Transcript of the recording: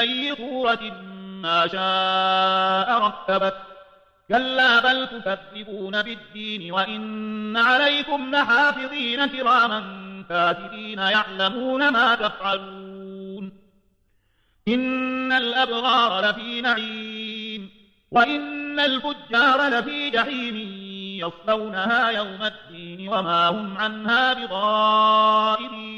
أي صورة ما شاء ركبت. كلا بل تكذبون بالدين وإن عليكم لحافظين كراما كاتبين يعلمون ما تفعلون. إن الأبرار لفي نعيم وإن الفجار لفي جحيم يصلونها يوم الدين وما هم عنها بغائرين